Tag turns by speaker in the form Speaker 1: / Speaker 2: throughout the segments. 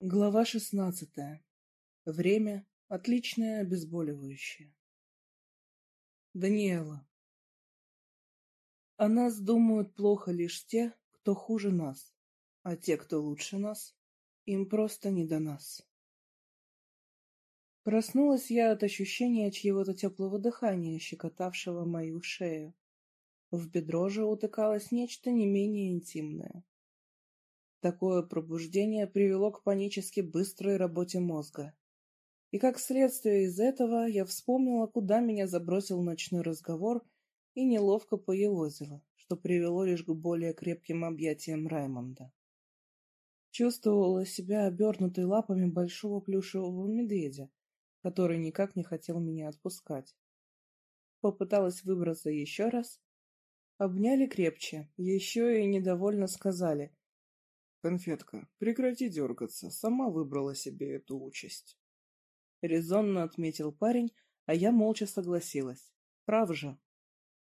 Speaker 1: Глава шестнадцатая. Время — отличное обезболивающее. Даниэла. О нас думают плохо лишь те, кто хуже нас, а те, кто лучше нас, им просто не до нас. Проснулась я от ощущения чьего-то теплого дыхания, щекотавшего мою шею. В бедро же утыкалось нечто не менее интимное. Такое пробуждение привело к панически быстрой работе мозга. И как следствие из этого я вспомнила, куда меня забросил ночной разговор и неловко поелозила, что привело лишь к более крепким объятиям Раймонда. Чувствовала себя обернутой лапами большого плюшевого медведя, который никак не хотел меня отпускать. Попыталась выбраться еще раз. Обняли крепче, еще и недовольно сказали —
Speaker 2: «Конфетка, прекрати дергаться, сама выбрала себе эту участь».
Speaker 1: Резонно отметил парень, а я молча согласилась. Прав же.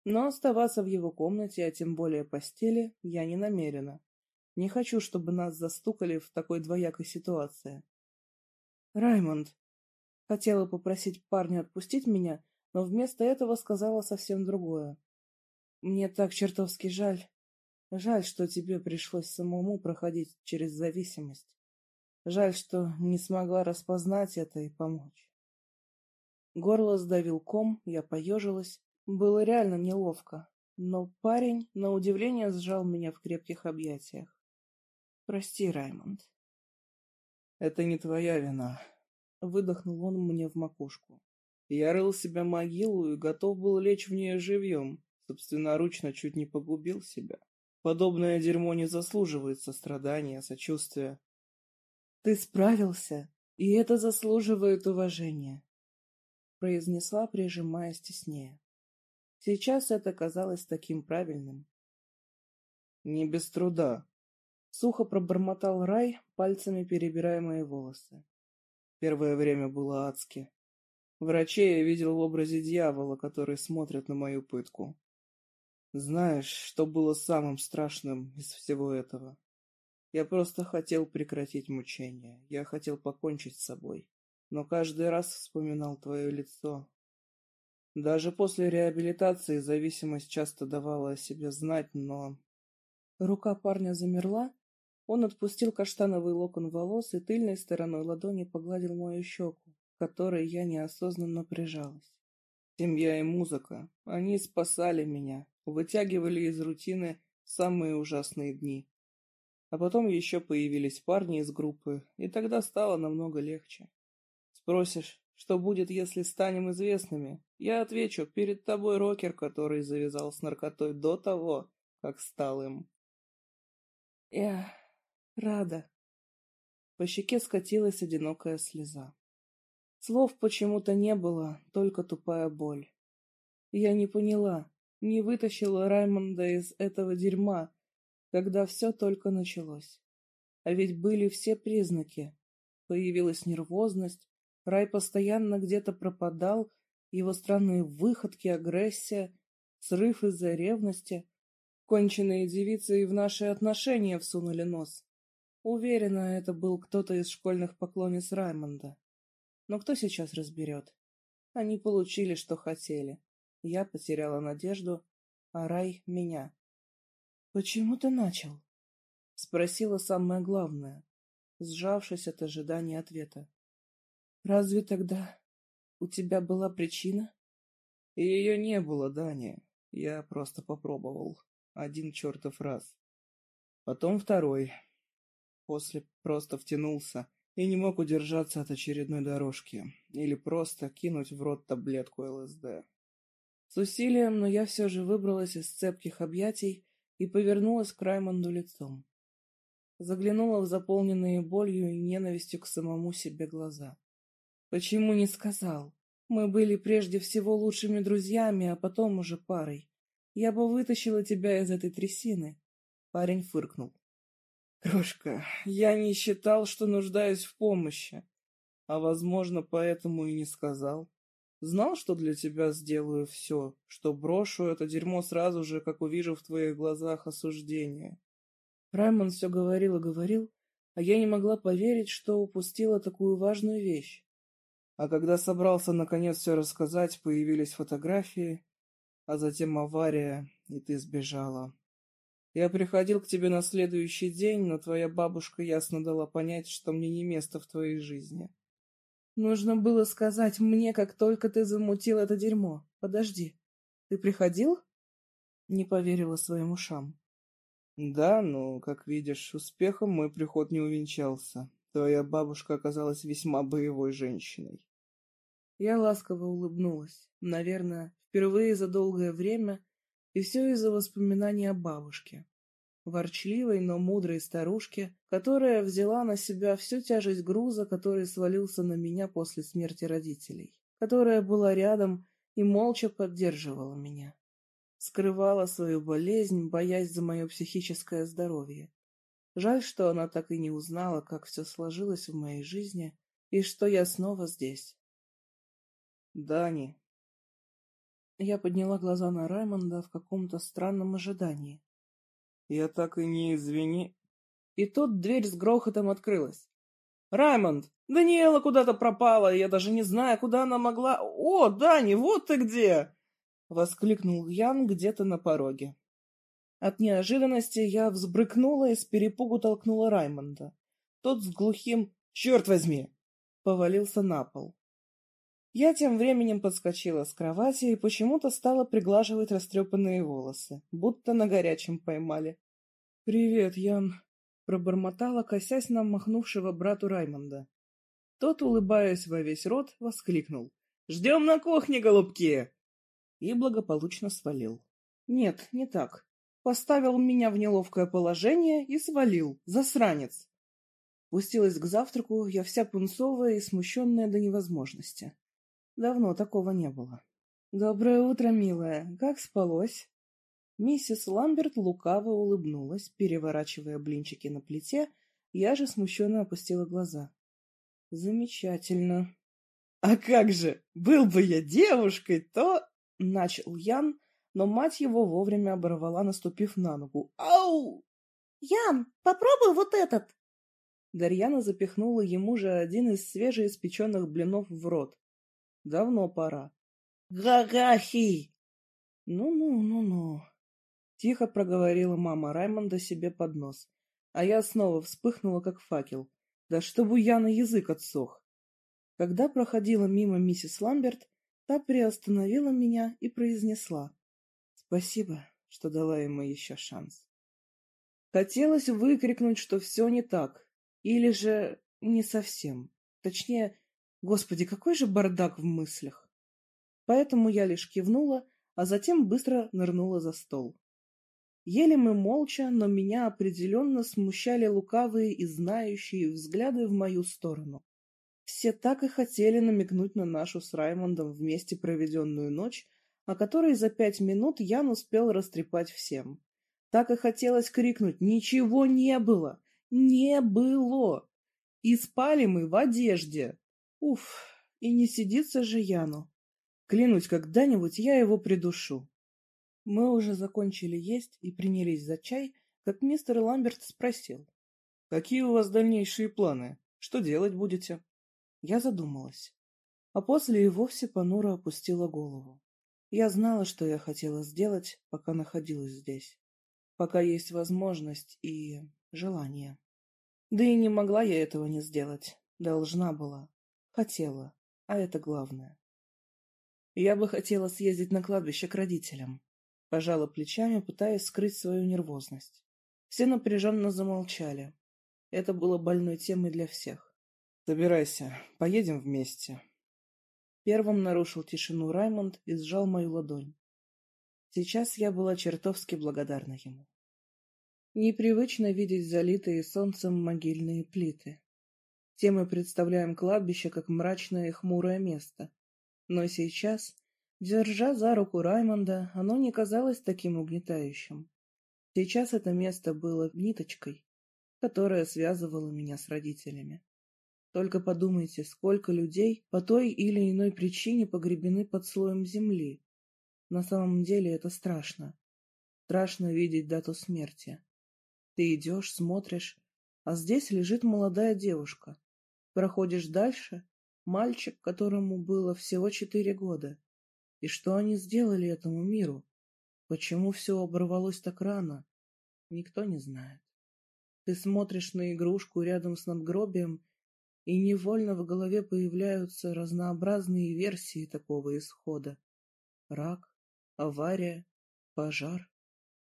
Speaker 1: Но оставаться в его комнате, а тем более постели, я не намерена. Не хочу, чтобы нас застукали в такой двоякой ситуации. «Раймонд!» Хотела попросить парня отпустить меня, но вместо этого сказала совсем другое. «Мне так чертовски жаль. Жаль, что тебе пришлось самому проходить через зависимость. Жаль, что не смогла распознать это и помочь. Горло сдавил ком, я поежилась. Было реально неловко, но парень, на удивление, сжал меня в крепких объятиях. Прости, Раймонд.
Speaker 2: Это не твоя вина. Выдохнул он мне в макушку. Я рыл себе могилу и готов был лечь в нее живьем. Собственноручно чуть не погубил себя. Подобное дерьмо не заслуживает сострадания, сочувствия.
Speaker 1: Ты справился, и это заслуживает уважения, произнесла, прижимаясь теснее. Сейчас это казалось таким правильным.
Speaker 2: Не без труда.
Speaker 1: Сухо пробормотал Рай, пальцами перебирая мои волосы.
Speaker 2: Первое время было адски. Врачей я видел в образе дьявола, который смотрит на мою пытку. Знаешь, что было самым страшным из всего этого? Я просто хотел прекратить мучения. Я хотел покончить с собой. Но каждый раз вспоминал твое лицо. Даже после реабилитации зависимость часто давала о себе знать, но...
Speaker 1: Рука парня замерла. Он отпустил каштановый локон волос и тыльной стороной ладони погладил мою щеку, которой я неосознанно прижалась.
Speaker 2: Семья и музыка, они спасали меня, вытягивали из рутины самые ужасные дни. А потом еще появились парни из группы, и тогда стало намного легче. Спросишь, что будет, если станем известными? Я отвечу, перед тобой рокер, который завязал с наркотой до того, как стал им.
Speaker 1: Я рада. По щеке скатилась одинокая слеза. Слов почему-то не было, только тупая боль. Я не поняла, не вытащила Раймонда из этого дерьма, когда все только началось. А ведь были все признаки. Появилась нервозность, Рай постоянно где-то пропадал, его странные выходки, агрессия, срыв из-за ревности. Конченые девицы и в наши отношения всунули нос. Уверена, это был кто-то из школьных поклонниц Раймонда. Но кто сейчас разберет? Они получили, что хотели. Я потеряла надежду, а рай — меня. — Почему ты начал? — спросила самое главное, сжавшись от ожидания ответа. — Разве тогда у тебя была причина?
Speaker 2: — Ее не было, Даня. Я просто попробовал. Один чертов раз. Потом второй. После просто втянулся и не мог удержаться от очередной дорожки. Или просто кинуть в рот таблетку ЛСД.
Speaker 1: С усилием, но я все же выбралась из цепких объятий и повернулась к Раймонду лицом. Заглянула в заполненные болью и ненавистью к самому себе глаза. «Почему не сказал? Мы были прежде всего лучшими друзьями, а потом уже парой. Я бы вытащила тебя из этой трясины». Парень фыркнул.
Speaker 2: «Крошка, я не считал, что нуждаюсь в помощи, а, возможно, поэтому и не сказал». Знал, что для тебя сделаю все, что брошу это дерьмо сразу же, как увижу в твоих глазах осуждение.
Speaker 1: Раймон все говорил и говорил, а я не могла поверить, что упустила такую важную вещь.
Speaker 2: А когда собрался наконец все рассказать, появились фотографии, а затем авария, и ты сбежала. Я приходил к тебе на следующий день, но твоя бабушка ясно дала понять, что мне не место в твоей жизни.
Speaker 1: Нужно было сказать мне, как только ты замутил это дерьмо. Подожди, ты приходил? Не поверила своим ушам.
Speaker 2: Да, но, как видишь, успехом мой приход не увенчался. Твоя бабушка оказалась весьма боевой женщиной.
Speaker 1: Я ласково улыбнулась. Наверное, впервые за долгое время, и все из-за воспоминаний о бабушке. Ворчливой, но мудрой старушке, которая взяла на себя всю тяжесть груза, который свалился на меня после смерти родителей, которая была рядом и молча поддерживала меня. Скрывала свою болезнь, боясь за мое психическое здоровье. Жаль, что она так и не узнала, как все сложилось в моей жизни, и что я снова здесь.
Speaker 2: Дани.
Speaker 1: Я подняла глаза на Раймонда в каком-то странном ожидании.
Speaker 2: Я так и не извини...
Speaker 1: И тут дверь с грохотом открылась. «Раймонд, Даниэла куда-то пропала, я даже не знаю, куда она могла... О, Дани, вот ты где!» — воскликнул Ян где-то на пороге. От неожиданности я взбрыкнула и с перепугу толкнула Раймонда. Тот с глухим «Черт возьми!» повалился на пол. Я тем временем подскочила с кровати и почему-то стала приглаживать растрепанные волосы, будто на горячем поймали. «Привет, Ян!» — пробормотала, косясь на махнувшего брату Раймонда. Тот, улыбаясь во весь рот, воскликнул. «Ждем на кухне, голубки!» И благополучно свалил. Нет, не так. Поставил меня в неловкое положение и свалил, засранец. Пустилась к завтраку, я вся пунцовая и смущенная до невозможности. Давно такого не было. «Доброе утро, милая. Как спалось?» Миссис Ламберт лукаво улыбнулась, переворачивая блинчики на плите, я же смущенно опустила глаза. «Замечательно». «А как же! Был бы я девушкой, то...» — начал Ян, но мать его вовремя оборвала, наступив на ногу. «Ау!»
Speaker 3: «Ян, попробуй вот этот!»
Speaker 1: Дарьяна запихнула ему же один из свежеиспеченных блинов в рот. Давно пора.
Speaker 3: Гагахи!
Speaker 1: Ну-ну, ну-ну. Тихо проговорила мама Раймонда себе под нос, а я снова вспыхнула, как факел. Да чтобы я на язык отсох. Когда проходила мимо миссис Ламберт, та приостановила меня и произнесла. Спасибо, что дала ему еще шанс. Хотелось выкрикнуть, что все не так, или же не совсем. Точнее, Господи, какой же бардак в мыслях! Поэтому я лишь кивнула, а затем быстро нырнула за стол. Ели мы молча, но меня определенно смущали лукавые и знающие взгляды в мою сторону. Все так и хотели намекнуть на нашу с Раймондом вместе проведенную ночь, о которой за пять минут Ян успел растрепать всем. Так и хотелось крикнуть «Ничего не было! Не было!» И спали мы в одежде. Уф, и не сидится же Яну. Клянусь, когда-нибудь я его придушу. Мы уже закончили есть и принялись за чай, как мистер Ламберт спросил. — Какие у вас дальнейшие планы? Что делать будете? Я задумалась. А после и вовсе понуро опустила голову. Я знала, что я хотела сделать, пока находилась здесь. Пока есть возможность и желание. Да и не могла я этого не сделать. Должна была. Хотела, а это главное. Я бы хотела съездить на кладбище к родителям. Пожала плечами, пытаясь скрыть свою нервозность. Все напряженно замолчали. Это было больной темой для всех. «Собирайся, поедем вместе». Первым нарушил тишину Раймонд и сжал мою ладонь. Сейчас я была чертовски благодарна ему. Непривычно видеть залитые солнцем могильные плиты. Все мы представляем кладбище как мрачное и хмурое место. Но сейчас, держа за руку Раймонда, оно не казалось таким угнетающим. Сейчас это место было ниточкой, которая связывала меня с родителями. Только подумайте, сколько людей по той или иной причине погребены под слоем земли. На самом деле это страшно. Страшно видеть дату смерти. Ты идешь, смотришь, А здесь лежит молодая девушка. Проходишь дальше — мальчик, которому было всего четыре года. И что они сделали этому миру? Почему все оборвалось так рано? Никто не знает. Ты смотришь на игрушку рядом с надгробием, и невольно в голове появляются разнообразные версии такого исхода. Рак, авария, пожар,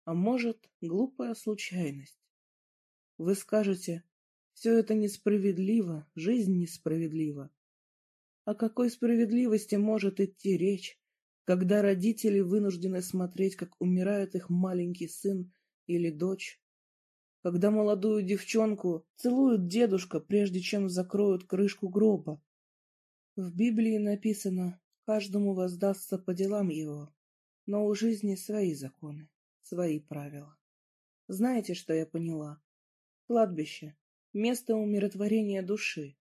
Speaker 1: а может, глупая случайность. Вы скажете, все это несправедливо, жизнь несправедлива. О какой справедливости может идти речь, когда родители вынуждены смотреть, как умирает их маленький сын или дочь, когда молодую девчонку целует дедушка, прежде чем закроют крышку гроба. В Библии написано «каждому воздастся по делам его», но у жизни свои законы, свои правила. Знаете, что я поняла? Кладбище — место умиротворения души.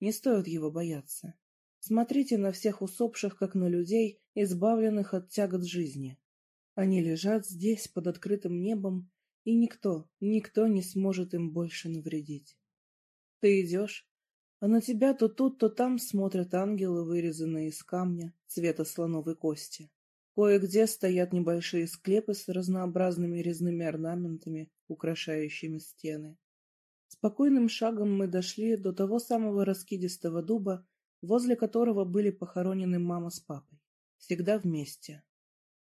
Speaker 1: Не стоит его бояться. Смотрите на всех усопших, как на людей, избавленных от тягот жизни. Они лежат здесь, под открытым небом, и никто, никто не сможет им больше навредить. Ты идешь, а на тебя то тут, то там смотрят ангелы, вырезанные из камня, цвета слоновой кости. Кое-где стоят небольшие склепы с разнообразными резными орнаментами, украшающими стены. Спокойным шагом мы дошли до того самого раскидистого дуба, возле которого были похоронены мама с папой. Всегда вместе.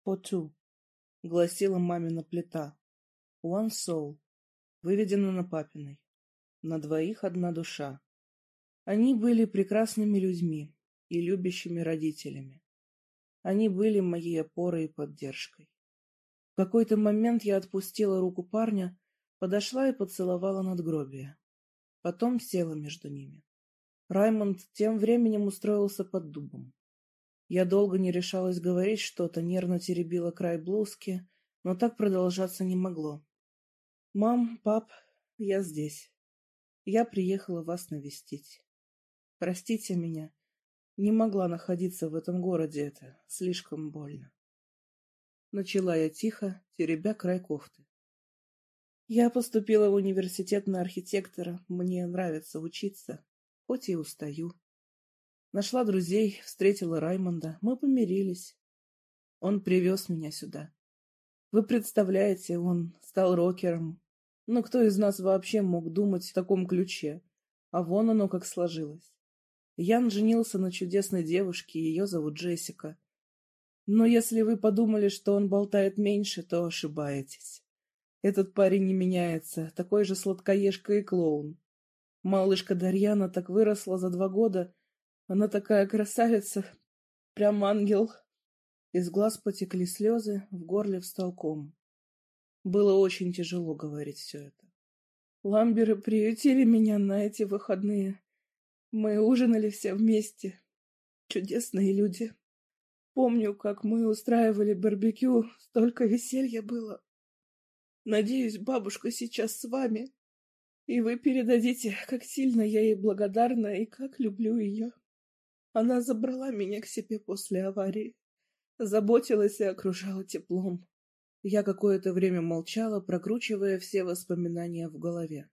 Speaker 1: «По two», — гласила мамина плита. One soul. Выведено на папиной. На двоих одна душа. Они были прекрасными людьми и любящими родителями. Они были моей опорой и поддержкой. В какой-то момент я отпустила руку парня, подошла и поцеловала надгробие. Потом села между ними. Раймонд тем временем устроился под дубом. Я долго не решалась говорить что-то, нервно теребила край блузки, но так продолжаться не могло. «Мам, пап, я здесь. Я приехала вас навестить. Простите меня. Не могла находиться в этом городе, это слишком больно». Начала я тихо, теребя край кофты. Я поступила в университет на архитектора, мне нравится учиться, хоть и устаю. Нашла друзей, встретила Раймонда, мы помирились. Он привез меня сюда. Вы представляете, он стал рокером, но кто из нас вообще мог думать в таком ключе? А вон оно как сложилось. Ян женился на чудесной девушке, ее зовут Джессика. Но если вы подумали, что он болтает меньше, то ошибаетесь. Этот парень не меняется, такой же сладкоежка и клоун. Малышка Дарьяна так выросла за два года. Она такая красавица, прям ангел. Из глаз потекли слезы, в горле встал ком. Было очень тяжело говорить все это. Ламберы приютили меня на эти выходные. Мы ужинали все вместе. Чудесные люди. Помню, как мы устраивали барбекю, столько веселья было. Надеюсь, бабушка сейчас с вами, и вы передадите, как сильно я ей благодарна и как люблю ее. Она забрала меня к себе после аварии, заботилась и окружала теплом. Я какое-то время молчала, прокручивая все воспоминания в голове.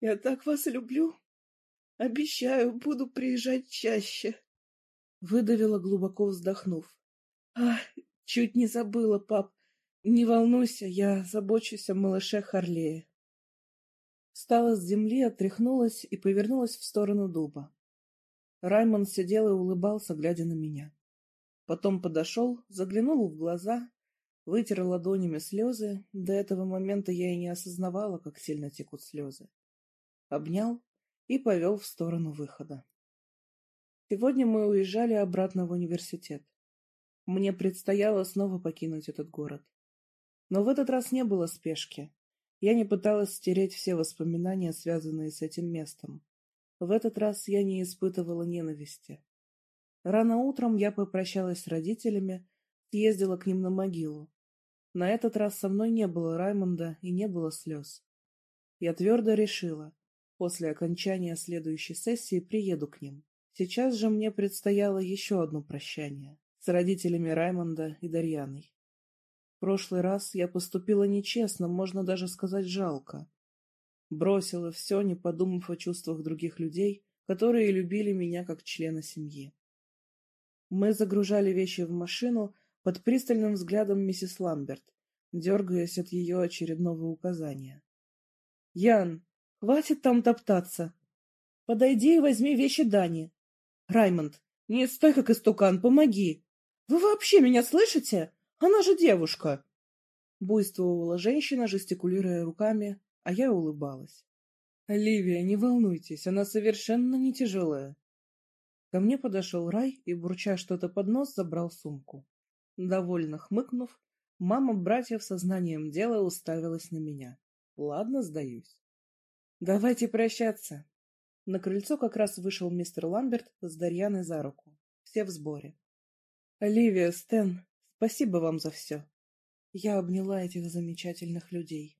Speaker 1: «Я так вас люблю. Обещаю, буду приезжать чаще», — выдавила, глубоко вздохнув. «Ах, чуть не забыла, пап. Не волнуйся, я забочусь о малыше Харлее». Встала с земли, отряхнулась и повернулась в сторону дуба. Раймон сидел и улыбался, глядя на меня. Потом подошел, заглянул в глаза Вытер ладонями слезы. До этого момента я и не осознавала, как сильно текут слезы. Обнял и повел в сторону выхода. Сегодня мы уезжали обратно в университет. Мне предстояло снова покинуть этот город. Но в этот раз не было спешки. Я не пыталась стереть все воспоминания, связанные с этим местом. В этот раз я не испытывала ненависти. Рано утром я попрощалась с родителями, съездила к ним на могилу. На этот раз со мной не было Раймонда и не было слез. Я твердо решила, после окончания следующей сессии приеду к ним. Сейчас же мне предстояло еще одно прощание с родителями Раймонда и Дарьяной. Прошлый раз я поступила нечестно, можно даже сказать жалко. Бросила все, не подумав о чувствах других людей, которые любили меня как члена семьи. Мы загружали вещи в машину под пристальным взглядом миссис Ламберт, дергаясь от ее очередного указания. — Ян, хватит там топтаться. Подойди и возьми вещи Дани. Раймонд, не стой как истукан, помоги. Вы вообще меня слышите? Она же девушка. Буйствовала женщина, жестикулируя руками, а я улыбалась. Оливия, не волнуйтесь, она совершенно не тяжелая. Ко мне подошел Рай и, бурча что-то под нос, забрал сумку. Довольно хмыкнув, мама братьев сознанием дела уставилась на меня. Ладно, сдаюсь. Давайте прощаться. На крыльцо как раз вышел мистер Ламберт с Дарьяной за руку. Все в сборе. Оливия, Стэн, спасибо вам за все. Я обняла этих замечательных людей.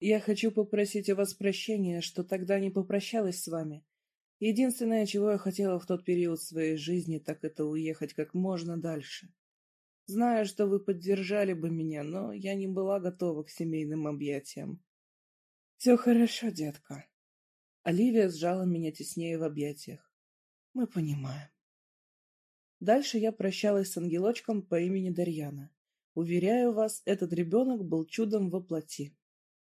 Speaker 1: Я хочу попросить у вас прощения, что тогда не попрощалась с вами. Единственное, чего я хотела в тот период своей жизни, так это уехать как можно дальше. Знаю, что вы поддержали бы меня, но я не была готова к семейным объятиям. Все хорошо, детка. Оливия сжала меня теснее в объятиях. Мы понимаем. Дальше я прощалась с ангелочком по имени Дарьяна. Уверяю вас, этот ребенок был чудом во плоти.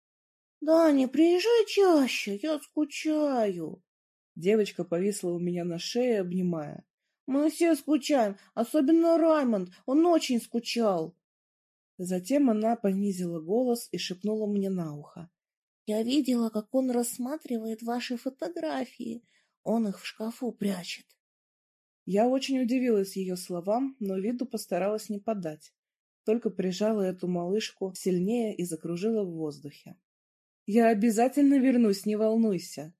Speaker 3: — Даня, приезжай чаще, я скучаю.
Speaker 1: Девочка повисла у меня на шее, обнимая.
Speaker 3: — Мы все скучаем, особенно Раймонд, он очень скучал.
Speaker 1: Затем она понизила голос и шепнула мне на ухо.
Speaker 3: — Я видела, как он рассматривает ваши фотографии. Он их в шкафу прячет.
Speaker 1: Я очень удивилась ее словам, но виду постаралась не подать. Только прижала эту малышку сильнее и закружила в воздухе. Я обязательно вернусь, не волнуйся.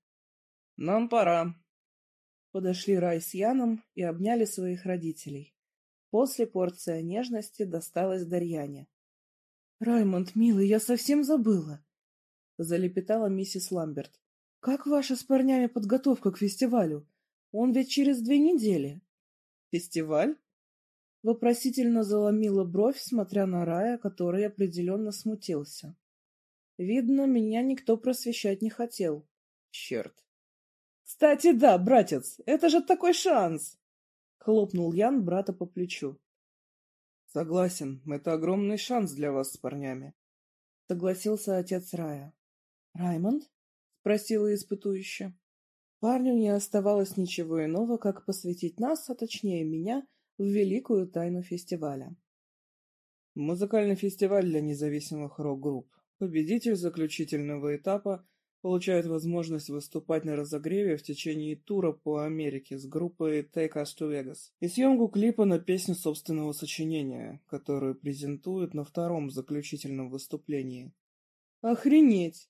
Speaker 1: Нам пора. Подошли Рай с Яном и обняли своих родителей. После порция нежности досталась Дарьяне. — Раймонд, милый, я совсем забыла! — залепетала миссис Ламберт. — Как ваша с парнями подготовка к фестивалю? Он ведь через две недели. — Фестиваль? Вопросительно заломила бровь, смотря на Рая, который определенно смутился. Видно, меня никто просвещать не хотел. Черт. Кстати, да, братец, это же такой шанс! Хлопнул Ян брата по плечу. Согласен, это огромный шанс для вас с парнями. Согласился отец Рая. Раймонд? Спросила испытующе. Парню не оставалось ничего иного, как посвятить нас, а точнее меня, в великую тайну фестиваля. Музыкальный фестиваль для независимых рок-групп. Победитель заключительного этапа получает возможность выступать на разогреве в течение тура по Америке с группой Take Us to Vegas и съемку клипа на песню собственного сочинения, которую презентуют на втором заключительном выступлении. Охренеть!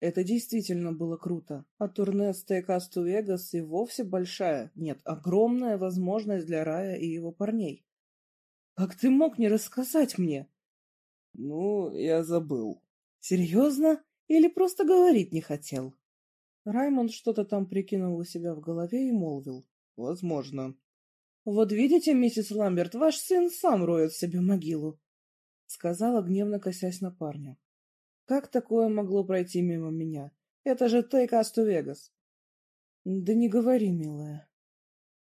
Speaker 1: Это действительно было круто, а турне с to Vegas и вовсе большая, нет, огромная возможность для Рая и его парней. Как ты мог не рассказать мне? Ну, я забыл. Серьезно? Или просто говорить не хотел? Раймонд что-то там прикинул у себя в голове и молвил. Возможно. Вот видите, миссис Ламберт, ваш сын сам роет себе могилу, сказала, гневно косясь на парня. Как такое могло пройти мимо меня? Это же Take Us to Vegas. Да не говори, милая.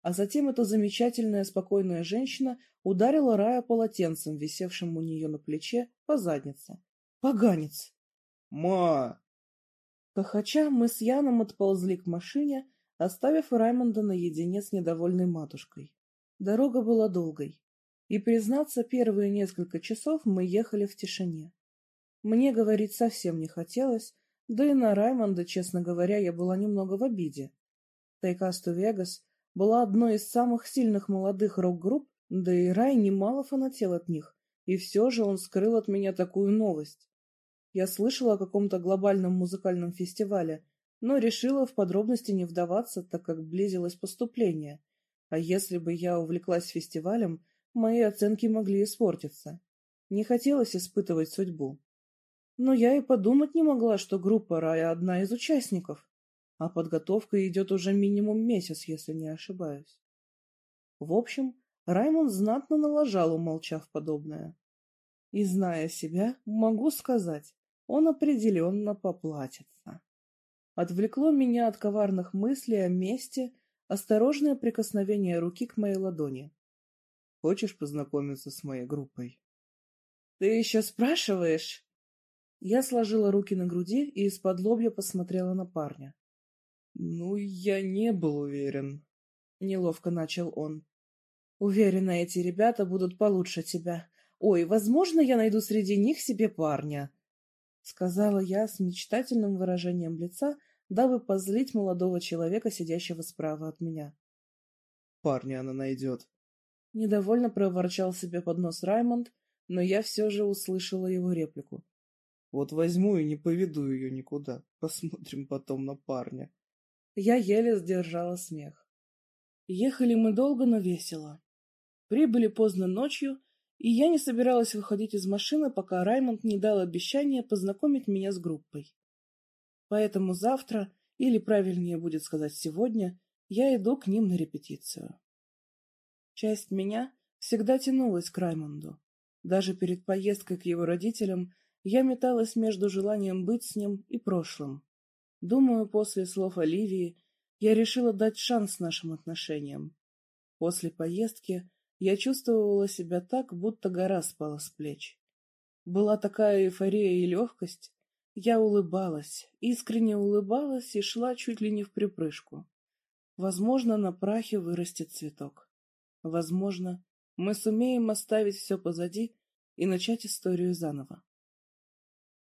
Speaker 1: А затем эта замечательная спокойная женщина ударила Рая полотенцем, висевшим у нее на плече, по заднице. Поганец! Ма! Хохоча, мы с Яном отползли к машине, оставив Раймонда наедине с недовольной матушкой. Дорога была долгой, и, признаться, первые несколько часов мы ехали в тишине. Мне говорить совсем не хотелось, да и на Раймонда, честно говоря, я была немного в обиде. Тайкасту Вегас была одной из самых сильных молодых рок-групп, да и Рай немало фанател от них, и все же он скрыл от меня такую новость. Я слышала о каком-то глобальном музыкальном фестивале, но решила в подробности не вдаваться, так как близилось поступление. А если бы я увлеклась фестивалем, мои оценки могли испортиться. Не хотелось испытывать судьбу. Но я и подумать не могла, что группа Рая одна из участников а подготовка идет уже минимум месяц, если не ошибаюсь. В общем, Раймонд знатно налажал, умолчав подобное. И, зная себя, могу сказать, он определенно поплатится. Отвлекло меня от коварных мыслей о мести осторожное прикосновение руки к моей ладони.
Speaker 2: «Хочешь познакомиться с моей группой?»
Speaker 1: «Ты еще спрашиваешь?» Я сложила руки на груди и из-под лобья посмотрела на парня.
Speaker 2: «Ну, я не был уверен», — неловко начал он.
Speaker 1: «Уверена, эти ребята будут получше тебя. Ой, возможно, я найду среди них себе парня», — сказала я с мечтательным выражением лица, дабы позлить молодого человека, сидящего справа от меня.
Speaker 2: «Парня она найдет», —
Speaker 1: недовольно проворчал себе под нос Раймонд, но я все же услышала его реплику.
Speaker 2: «Вот возьму и не поведу ее никуда. Посмотрим потом на парня».
Speaker 1: Я еле сдержала смех. Ехали мы долго, но весело. Прибыли поздно ночью, и я не собиралась выходить из машины, пока Раймонд не дал обещание познакомить меня с группой. Поэтому завтра, или правильнее будет сказать сегодня, я иду к ним на репетицию. Часть меня всегда тянулась к Раймонду. Даже перед поездкой к его родителям я металась между желанием быть с ним и прошлым. Думаю, после слов Оливии я решила дать шанс нашим отношениям. После поездки я чувствовала себя так, будто гора спала с плеч. Была такая эйфория и легкость. Я улыбалась, искренне улыбалась и шла чуть ли не в припрыжку. Возможно, на прахе вырастет цветок. Возможно, мы сумеем оставить все позади и начать историю заново.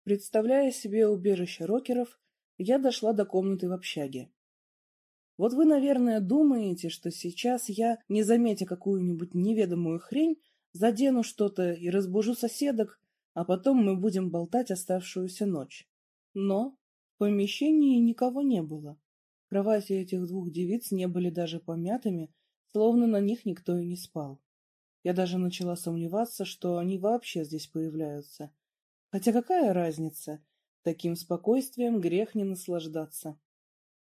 Speaker 1: Представляя себе убежище рокеров, я дошла до комнаты в общаге. Вот вы, наверное, думаете, что сейчас я, не заметя какую-нибудь неведомую хрень, задену что-то и разбужу соседок, а потом мы будем болтать оставшуюся ночь. Но в помещении никого не было. Кровати этих двух девиц не были даже помятыми, словно на них никто и не спал. Я даже начала сомневаться, что они вообще здесь появляются. Хотя какая разница? Таким спокойствием грех не наслаждаться.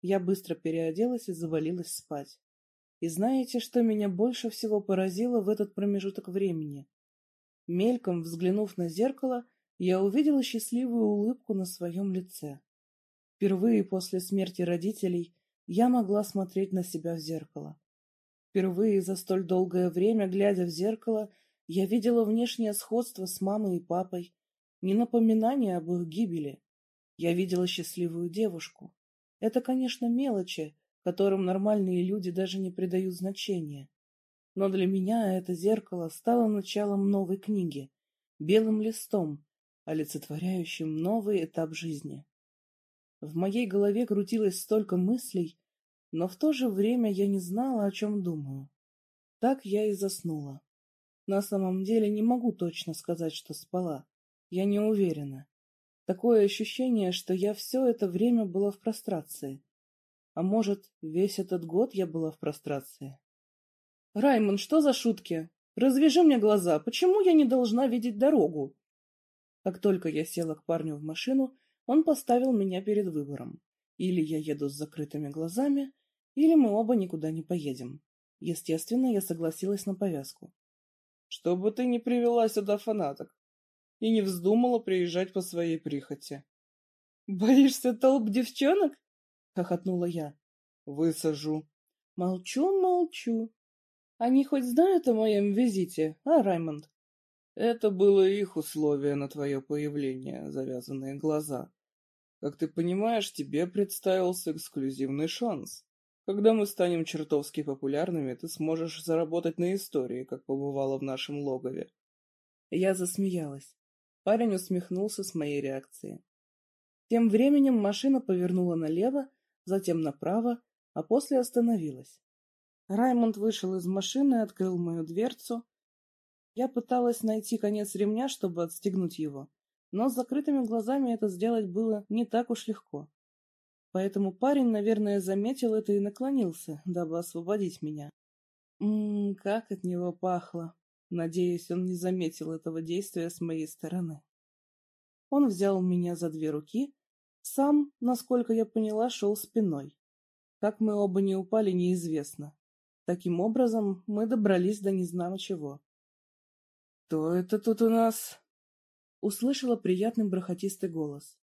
Speaker 1: Я быстро переоделась и завалилась спать. И знаете, что меня больше всего поразило в этот промежуток времени? Мельком взглянув на зеркало, я увидела счастливую улыбку на своем лице. Впервые после смерти родителей я могла смотреть на себя в зеркало. Впервые за столь долгое время, глядя в зеркало, я видела внешнее сходство с мамой и папой, не напоминание об их гибели. Я видела счастливую девушку. Это, конечно, мелочи, которым нормальные люди даже не придают значения. Но для меня это зеркало стало началом новой книги, белым листом, олицетворяющим новый этап жизни. В моей голове крутилось столько мыслей, но в то же время я не знала, о чем думаю. Так я и заснула. На самом деле не могу точно сказать, что спала. Я не уверена. Такое ощущение, что я все это время была в прострации. А может, весь этот год я была в прострации? Раймон, что за шутки? Развяжи мне глаза. Почему я не должна видеть дорогу? Как только я села к парню в машину, он поставил меня перед выбором. Или я еду с закрытыми глазами, или мы оба никуда не поедем. Естественно, я согласилась на повязку. — Чтобы ты не привела сюда фанаток и не вздумала приезжать по своей прихоти. — Боишься толп девчонок? — хохотнула я. — Высажу. — Молчу, молчу. Они хоть знают о моем визите, а, Раймонд? Это было их условие на твое появление, завязанные глаза. Как ты понимаешь, тебе представился эксклюзивный шанс. Когда мы станем чертовски популярными, ты сможешь заработать на истории, как побывало в нашем логове. Я засмеялась. Парень усмехнулся с моей реакцией. Тем временем машина повернула налево, затем направо, а после остановилась. Раймонд вышел из машины и открыл мою дверцу. Я пыталась найти конец ремня, чтобы отстегнуть его, но с закрытыми глазами это сделать было не так уж легко. Поэтому парень, наверное, заметил это и наклонился, дабы освободить меня. Ммм, как от него пахло. Надеюсь, он не заметил этого действия с моей стороны. Он взял меня за две руки, сам, насколько я поняла, шел спиной. Как мы оба не упали, неизвестно. Таким образом, мы добрались до незнамо чего. — Кто это тут у нас? услышала приятный бархатистый голос.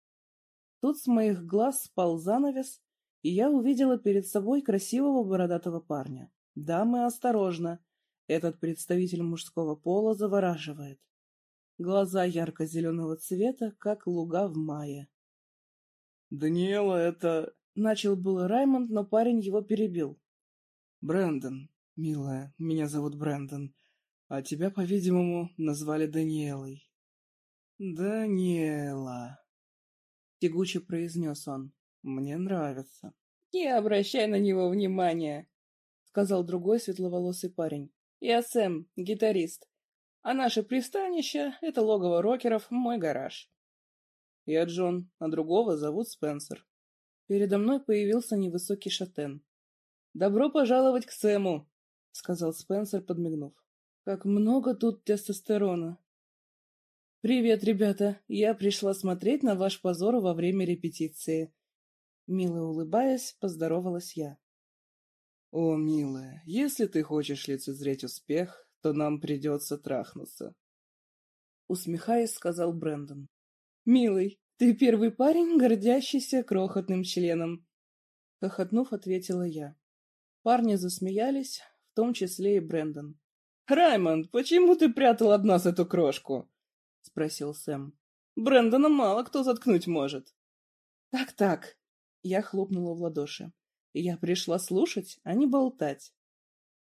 Speaker 1: Тут с моих глаз спал занавес, и я увидела перед собой красивого бородатого парня. Дамы, осторожно! Этот представитель мужского пола завораживает. Глаза ярко-зеленого цвета, как луга в мае.
Speaker 2: «Даниэла, это...»
Speaker 1: — начал было Раймонд, но парень его перебил.
Speaker 2: «Брэндон, милая, меня зовут Брэндон, а тебя, по-видимому, назвали Даниэлой». «Даниэла», — тягуче произнес он, — «мне нравится».
Speaker 1: «Не обращай на него внимания», — сказал другой светловолосый парень. «Я Сэм, гитарист, а наше пристанище — это логово рокеров, мой гараж». «Я Джон, а другого зовут Спенсер». Передо мной появился невысокий шатен. «Добро пожаловать к Сэму», — сказал Спенсер, подмигнув. «Как много тут тестостерона». «Привет, ребята! Я пришла смотреть на ваш позор во время репетиции». Мило улыбаясь, поздоровалась я.
Speaker 2: «О, милая, если ты хочешь лицезреть успех, то нам придется трахнуться», —
Speaker 1: усмехаясь, сказал Брэндон. «Милый, ты первый парень, гордящийся крохотным членом!» Хохотнув, ответила я. Парни засмеялись, в том числе и Брэндон. «Раймонд, почему ты прятал от нас эту крошку?» — спросил Сэм. «Брэндона мало кто заткнуть может». «Так-так», — я хлопнула в ладоши. «Я пришла слушать, а не болтать».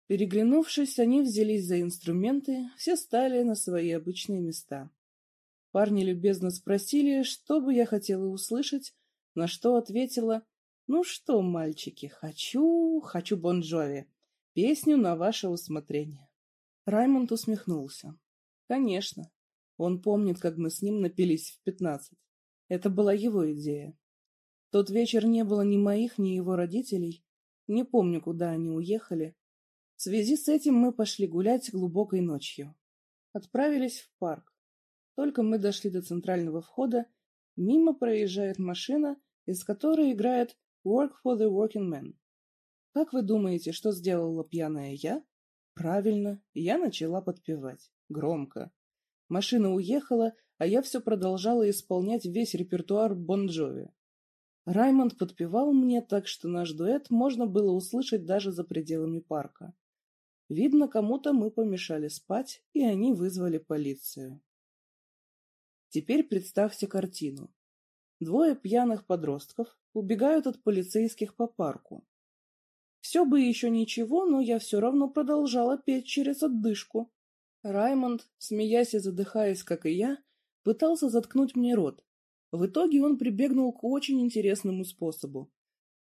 Speaker 1: Переглянувшись, они взялись за инструменты, все стали на свои обычные места. Парни любезно спросили, что бы я хотела услышать, на что ответила «Ну что, мальчики, хочу, хочу Бон Джови. Песню на ваше усмотрение». Раймонд усмехнулся. «Конечно. Он помнит, как мы с ним напились в пятнадцать. Это была его идея. Тот вечер не было ни моих, ни его родителей. Не помню, куда они уехали. В связи с этим мы пошли гулять глубокой ночью. Отправились в парк. Только мы дошли до центрального входа, мимо проезжает машина, из которой играет Work for the Working Man. Как вы думаете, что сделала пьяная я? Правильно, я начала подпевать. Громко. Машина уехала, а я все продолжала исполнять весь репертуар Бон Джови. Раймонд подпевал мне так, что наш дуэт можно было услышать даже за пределами парка. Видно, кому-то мы помешали спать, и они вызвали полицию. Теперь представьте картину. Двое пьяных подростков убегают от полицейских по парку. Все бы еще ничего, но я все равно продолжала петь через отдышку. Раймонд, смеясь и задыхаясь, как и я, пытался заткнуть мне рот. В итоге он прибегнул к очень интересному способу.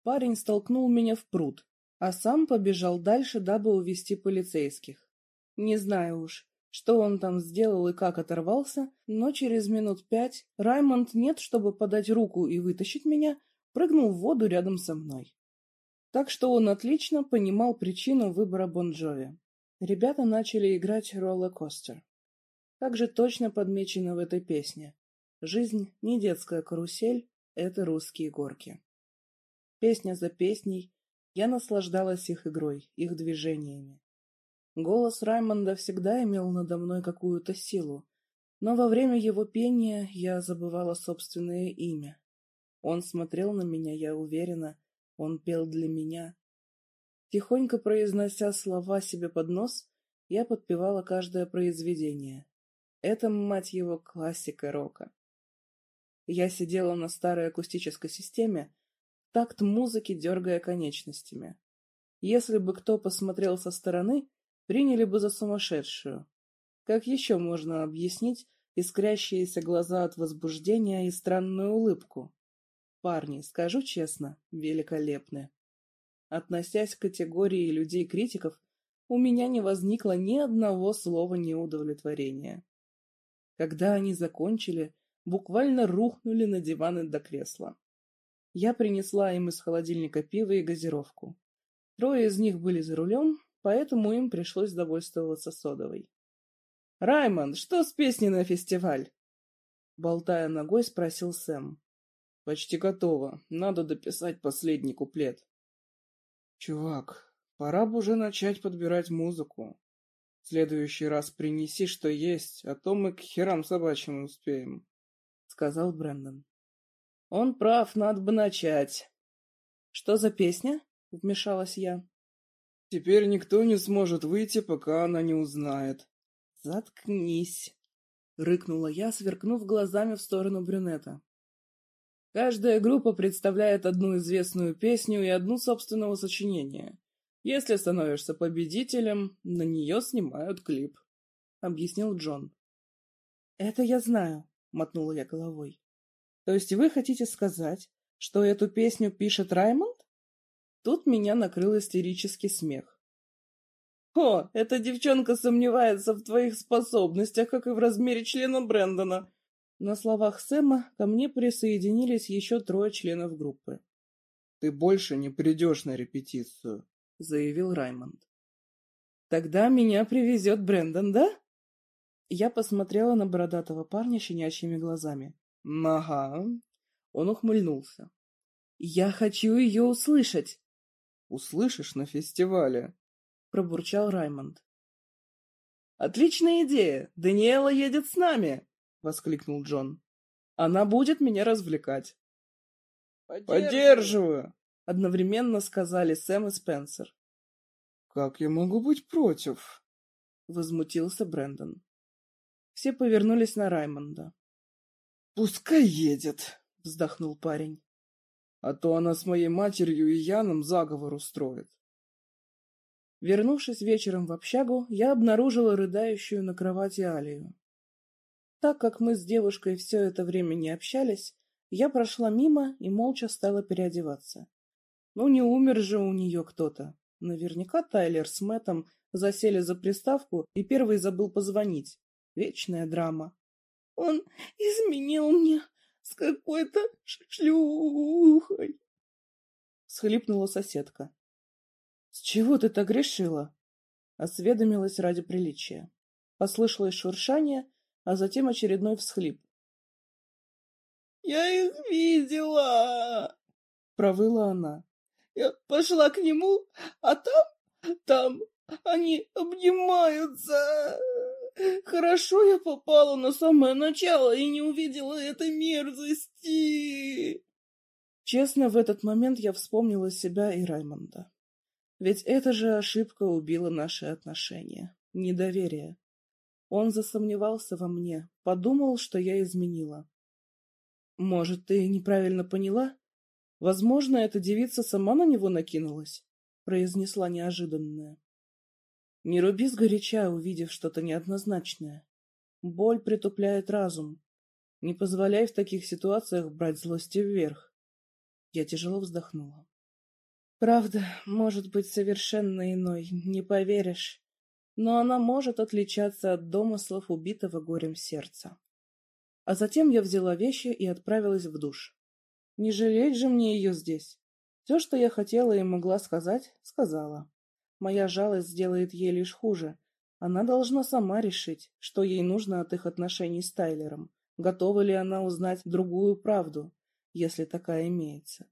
Speaker 1: Парень столкнул меня в пруд, а сам побежал дальше, дабы увести полицейских. Не знаю уж, что он там сделал и как оторвался, но через минут пять Раймонд нет, чтобы подать руку и вытащить меня, прыгнул в воду рядом со мной. Так что он отлично понимал причину выбора Бонджови. Ребята начали играть роллер-костер. Как же точно подмечено в этой песне. Жизнь не детская карусель, это русские горки. Песня за песней я наслаждалась их игрой, их движениями. Голос Раймонда всегда имел надо мной какую-то силу, но во время его пения я забывала собственное имя. Он смотрел на меня, я уверена, он пел для меня, Тихонько произнося слова себе под нос, я подпевала каждое произведение. Это, мать его, классика рока. Я сидела на старой акустической системе, такт музыки дергая конечностями. Если бы кто посмотрел со стороны, приняли бы за сумасшедшую. Как еще можно объяснить искрящиеся глаза от возбуждения и странную улыбку? Парни, скажу честно, великолепны. Относясь к категории людей-критиков, у меня не возникло ни одного слова неудовлетворения. Когда они закончили, буквально рухнули на диваны до кресла. Я принесла им из холодильника пиво и газировку. Трое из них были за рулем, поэтому им пришлось довольствоваться содовой. «Раймонд, что с песней на фестиваль?» Болтая ногой, спросил Сэм. «Почти готово. Надо дописать последний куплет».
Speaker 2: Чувак, пора бы уже начать подбирать музыку. В следующий раз принеси, что есть, а то мы к херам собачьим успеем, — сказал Брэндон.
Speaker 1: Он прав, надо бы начать. Что за песня? — вмешалась я.
Speaker 2: Теперь никто не сможет выйти, пока она не узнает.
Speaker 1: Заткнись, — рыкнула я, сверкнув глазами в сторону брюнета. Каждая группа представляет одну известную песню и одну собственного сочинения. Если становишься победителем, на нее снимают клип, — объяснил Джон. — Это я знаю, — мотнула я головой. — То есть вы хотите сказать, что эту песню пишет Раймонд? Тут меня накрыл истерический смех. «О, эта девчонка сомневается в твоих способностях, как и в размере члена Брэндона!» На словах Сэма ко мне присоединились еще трое членов группы.
Speaker 2: «Ты больше не придешь на репетицию», — заявил Раймонд.
Speaker 1: «Тогда меня привезет Брэндон, да?» Я посмотрела на бородатого парня щенячьими глазами.
Speaker 2: «Ага».
Speaker 1: Он ухмыльнулся. «Я хочу ее услышать!»
Speaker 2: Услышишь на фестивале, —
Speaker 1: пробурчал Раймонд. «Отличная идея! Даниэла едет с нами!» — воскликнул Джон. «Она будет меня развлекать».
Speaker 2: «Поддерживаю!»
Speaker 1: — одновременно сказали Сэм и Спенсер.
Speaker 2: «Как я могу быть против?»
Speaker 1: — возмутился Брэндон. Все повернулись на Раймонда.
Speaker 2: «Пускай едет!»
Speaker 1: — вздохнул парень
Speaker 2: а то она с моей матерью и Яном заговор устроит.
Speaker 1: Вернувшись вечером в общагу, я обнаружила рыдающую на кровати Алию. Так как мы с девушкой все это время не общались, я прошла мимо и молча стала переодеваться. Ну, не умер же у нее кто-то. Наверняка Тайлер с Мэттом засели за приставку, и первый забыл позвонить. Вечная драма. «Он изменил мне с какой-то шлюхой. Схлипнула соседка. — С чего ты так решила? Осведомилась ради приличия. Послышалось шуршание, а затем очередной всхлип. — Я их видела! — провыла она. — Я пошла к нему, а там, там они обнимаются. Хорошо я попала на самое начало и не увидела этой мерзости. Честно, в этот момент я вспомнила себя и Раймонда. Ведь эта же ошибка убила наши отношения. Недоверие. Он засомневался во мне, подумал, что я изменила. Может, ты неправильно поняла? Возможно, эта девица сама на него накинулась, произнесла неожиданное. Не руби сгоряча, увидев что-то неоднозначное. Боль притупляет разум. Не позволяй в таких ситуациях брать злости вверх. Я тяжело вздохнула. Правда, может быть совершенно иной, не поверишь. Но она может отличаться от домыслов убитого горем сердца. А затем я взяла вещи и отправилась в душ. Не жалеть же мне ее здесь. Все, что я хотела и могла сказать, сказала. Моя жалость сделает ей лишь хуже. Она должна сама решить, что ей нужно от их отношений с Тайлером. Готова ли она узнать другую правду, если такая имеется.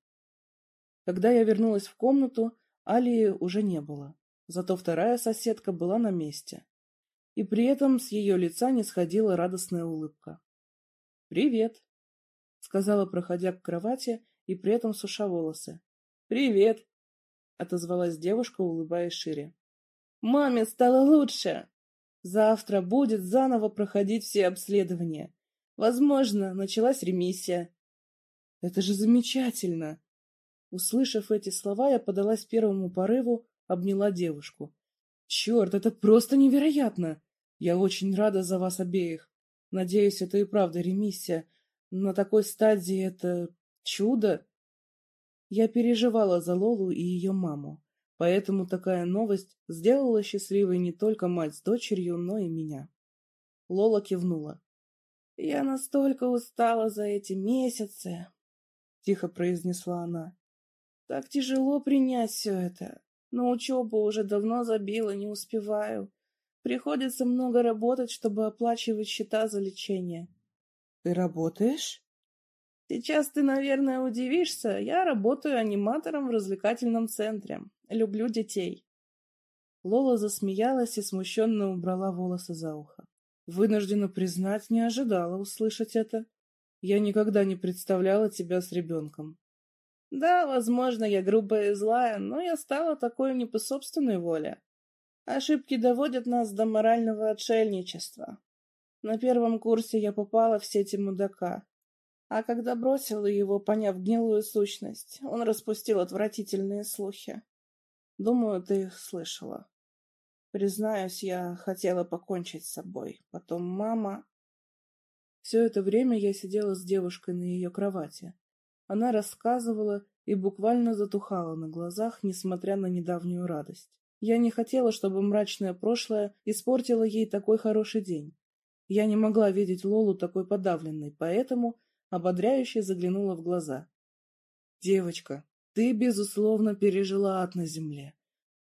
Speaker 1: Когда я вернулась в комнату, Алии уже не было. Зато вторая соседка была на месте. И при этом с ее лица не сходила радостная улыбка. «Привет», — сказала, проходя к кровати и при этом суша волосы. «Привет», — отозвалась девушка, улыбаясь шире. «Маме стало лучше! Завтра будет заново проходить все обследования. Возможно, началась ремиссия». «Это же замечательно!» Услышав эти слова, я подалась первому порыву, обняла девушку. «Черт, это просто невероятно! Я очень рада за вас обеих. Надеюсь, это и правда ремиссия. На такой стадии это чудо!» Я переживала за Лолу и ее маму, поэтому такая новость сделала счастливой не только мать с дочерью, но и меня. Лола кивнула. «Я настолько устала за эти месяцы», — тихо произнесла она. «Так тяжело принять все это. На учебу уже давно забила, не успеваю. Приходится много работать, чтобы оплачивать счета за лечение». «Ты работаешь?» Сейчас ты, наверное, удивишься, я работаю аниматором в развлекательном центре. Люблю детей. Лола засмеялась и смущенно убрала волосы за ухо. Вынуждена признать, не ожидала услышать это. Я никогда не представляла тебя с ребенком. Да, возможно, я грубая и злая, но я стала такой не по собственной воле. Ошибки доводят нас до морального отшельничества. На первом курсе я попала в сети мудака. А когда бросила его, поняв гнилую сущность, он распустил отвратительные слухи. Думаю, ты их слышала. Признаюсь, я хотела покончить с собой. Потом мама... Все это время я сидела с девушкой на ее кровати. Она рассказывала и буквально затухала на глазах, несмотря на недавнюю радость. Я не хотела, чтобы мрачное прошлое испортило ей такой хороший день. Я не могла видеть Лолу такой подавленной, поэтому ободряюще заглянула в глаза. «Девочка, ты, безусловно, пережила ад на земле.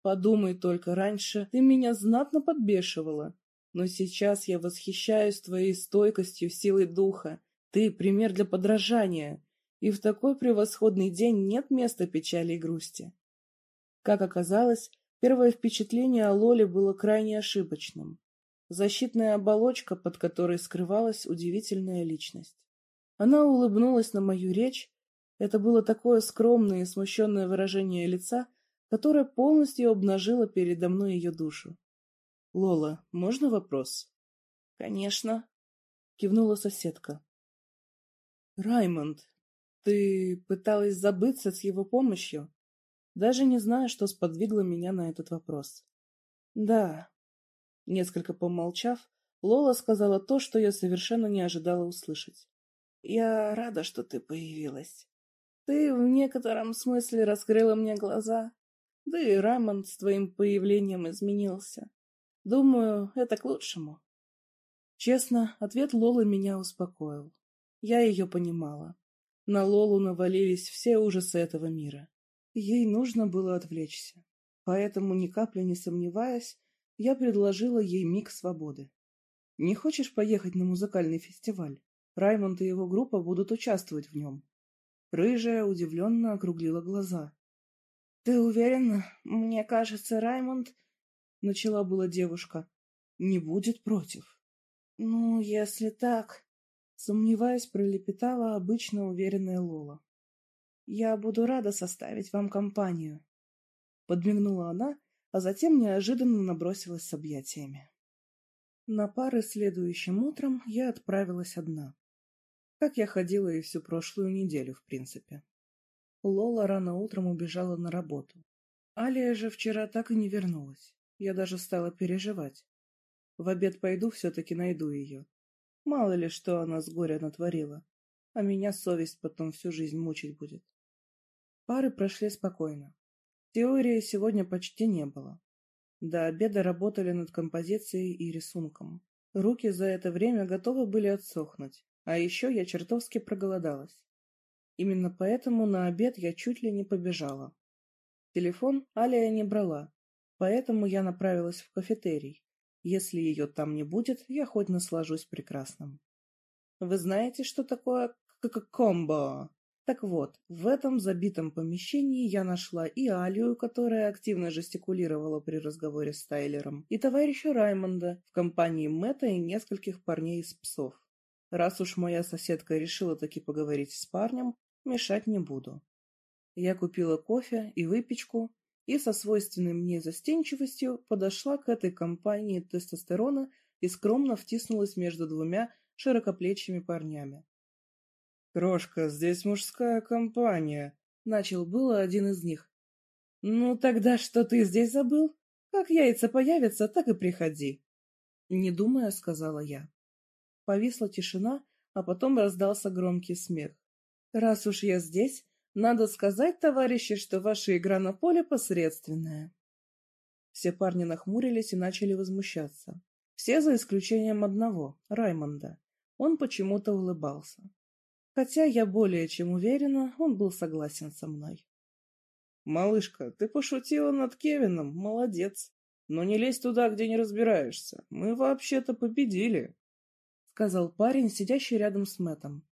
Speaker 1: Подумай только, раньше ты меня знатно подбешивала, но сейчас я восхищаюсь твоей стойкостью, силой духа. Ты — пример для подражания, и в такой превосходный день нет места печали и грусти». Как оказалось, первое впечатление о Лоле было крайне ошибочным. Защитная оболочка, под которой скрывалась удивительная личность. Она улыбнулась на мою речь. Это было такое скромное и смущенное выражение лица, которое полностью обнажило передо мной ее душу. — Лола, можно вопрос? — Конечно, — кивнула соседка. — Раймонд, ты пыталась забыться с его помощью? Даже не знаю, что сподвигло меня на этот вопрос. — Да. Несколько помолчав, Лола сказала то, что я совершенно не ожидала услышать. Я рада, что ты появилась. Ты в некотором смысле раскрыла мне глаза. Да и Рамонт с твоим появлением изменился. Думаю, это к лучшему. Честно, ответ Лолы меня успокоил. Я ее понимала. На Лолу навалились все ужасы этого мира. Ей нужно было отвлечься. Поэтому, ни капли не сомневаясь, я предложила ей миг свободы. «Не хочешь поехать на музыкальный фестиваль?» Раймонд и его группа будут участвовать в нем. Рыжая удивленно округлила глаза. — Ты уверена? Мне кажется, Раймонд... — начала была девушка. — Не будет против. — Ну, если так... — сомневаясь, пролепетала обычно уверенная Лола. — Я буду рада составить вам компанию. Подмигнула она, а затем неожиданно набросилась с объятиями. На пары следующим утром я отправилась одна. Как я ходила и всю прошлую неделю, в принципе. Лола рано утром убежала на работу. Алия же вчера так и не вернулась. Я даже стала переживать. В обед пойду, все-таки найду ее. Мало ли, что она с горя натворила. А меня совесть потом всю жизнь мучить будет. Пары прошли спокойно. Теории сегодня почти не было. До обеда работали над композицией и рисунком. Руки за это время готовы были отсохнуть, а еще я чертовски проголодалась. Именно поэтому на обед я чуть ли не побежала. Телефон Алия не брала, поэтому я направилась в кафетерий. Если ее там не будет, я хоть наслажусь прекрасным. Вы знаете, что такое комбо? Так вот, в этом забитом помещении я нашла и Алию, которая активно жестикулировала при разговоре с Тайлером, и товарища Раймонда в компании Мэтта и нескольких парней из псов. Раз уж моя соседка решила таки поговорить с парнем, мешать не буду. Я купила кофе и выпечку и со свойственной мне застенчивостью подошла к этой компании тестостерона и скромно втиснулась между двумя широкоплечими парнями. «Крошка, здесь мужская компания», — начал было один из них. «Ну тогда что ты здесь забыл? Как яйца появятся, так и приходи». Не думая, сказала я. Повисла тишина, а потом раздался громкий смех. «Раз уж я здесь, надо сказать, товарищи, что ваша игра на поле посредственная». Все парни нахмурились и начали возмущаться. Все за исключением одного, Раймонда. Он почему-то улыбался. Хотя я более чем уверена, он был согласен со мной. «Малышка, ты пошутила над Кевином, молодец. Но не лезь туда, где не разбираешься. Мы вообще-то победили» сказал парень, сидящий рядом с Мэтом.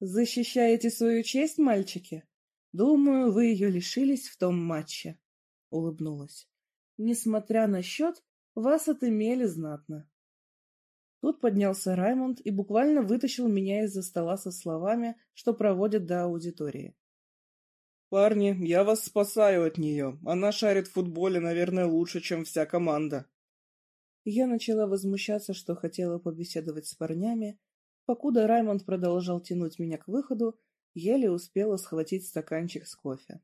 Speaker 1: «Защищаете свою честь, мальчики? Думаю, вы ее лишились в том матче», — улыбнулась. несмотря на счет, вас отымели знатно. Тут поднялся Раймонд и буквально вытащил меня из-за стола со словами, что проводят до аудитории.
Speaker 2: «Парни, я вас спасаю от нее. Она шарит в футболе, наверное, лучше, чем вся команда».
Speaker 1: Я начала возмущаться, что хотела побеседовать с парнями. Покуда Раймонд продолжал тянуть меня к выходу, еле успела схватить стаканчик с кофе.